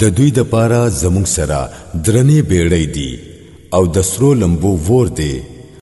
د دوی د پاره زموږ سره درنې بیړۍ دي او د سرو لمبو ور دي